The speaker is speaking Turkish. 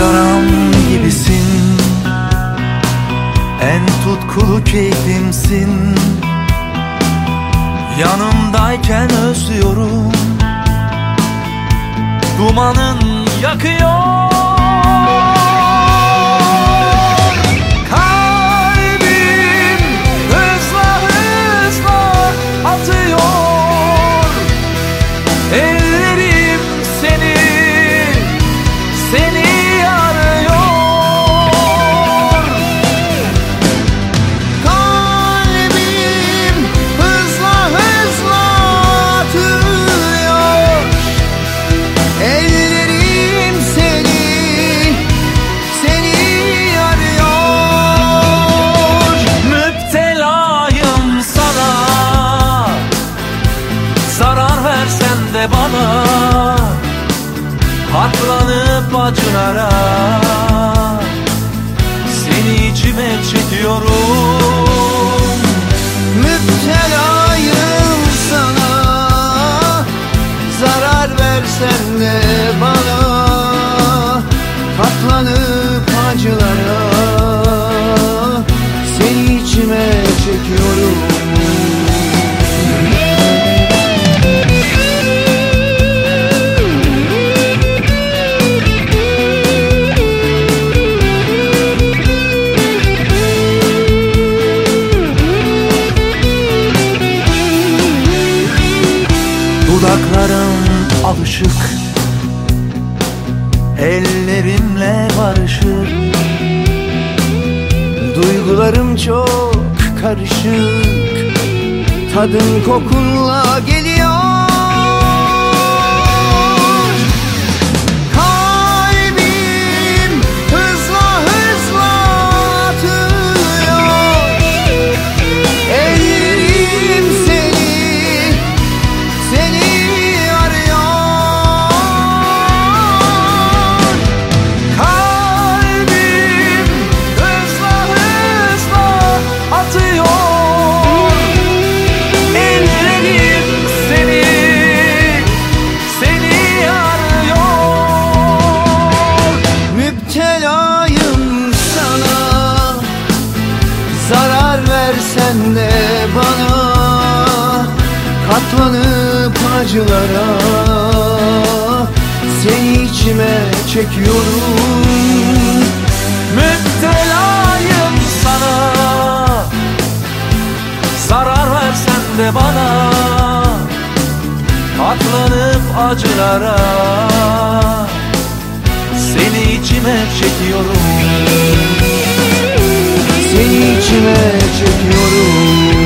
Sigaram gibisin. En tutkulu keyfimsin. Yanımdayken özlüyorum. Dumanın yakıyor de bana Katlanıp acılara Seni içime çekiyorum. Müptelayım sana Zarar versen de bana Dudaklarım alışık. Ellerimle barışır. Duygularım çok karışık. Tadın kokunla geliyor Versen de bana Katlanıp acılara. Seni içime çekiyorum. Müptelayım sana. Zarar versen de bana Katlanıp acılara. Seni içime çekiyorum. Seni içime bekliyorum